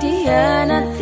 dianati karo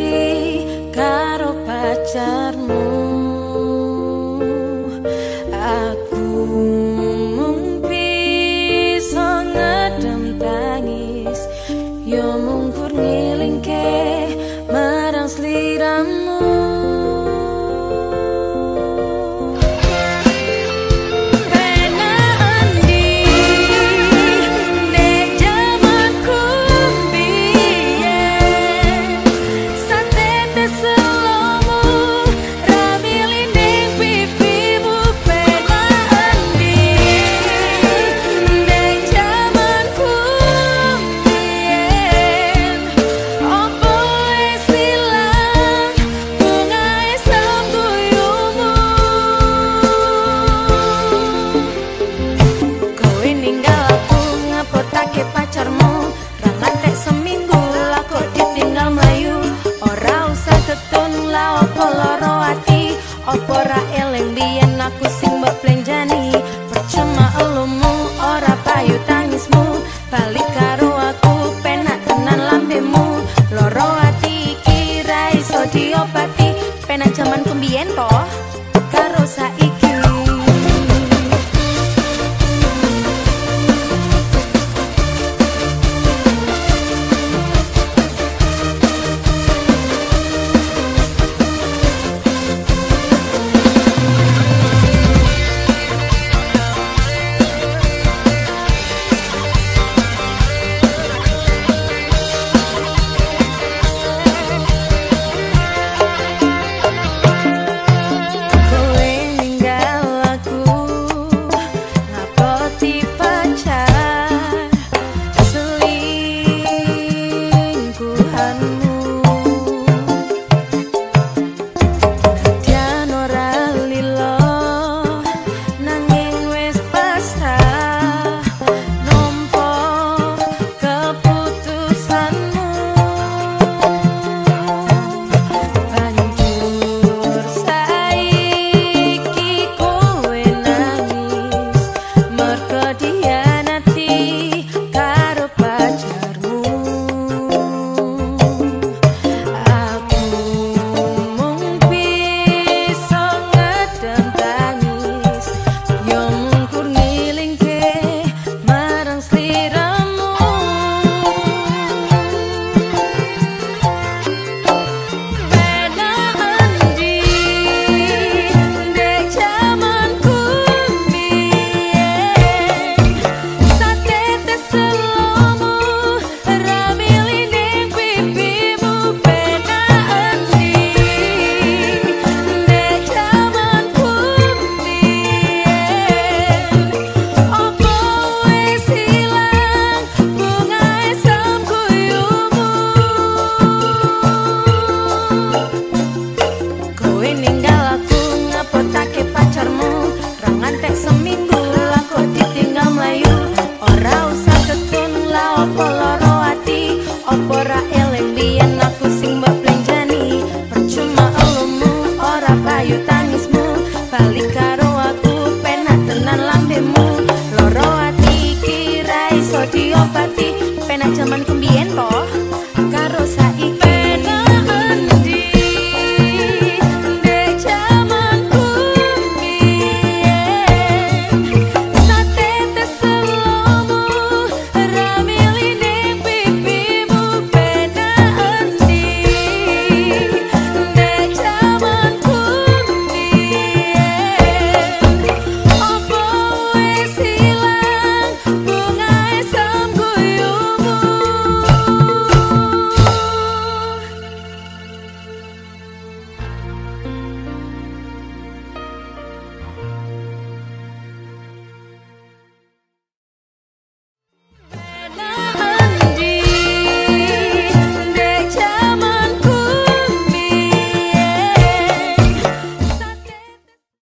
zaman payu tangismu balik karo aku penak tenan lambemu. Loro ati kira iso diobati penak jaman kembien toh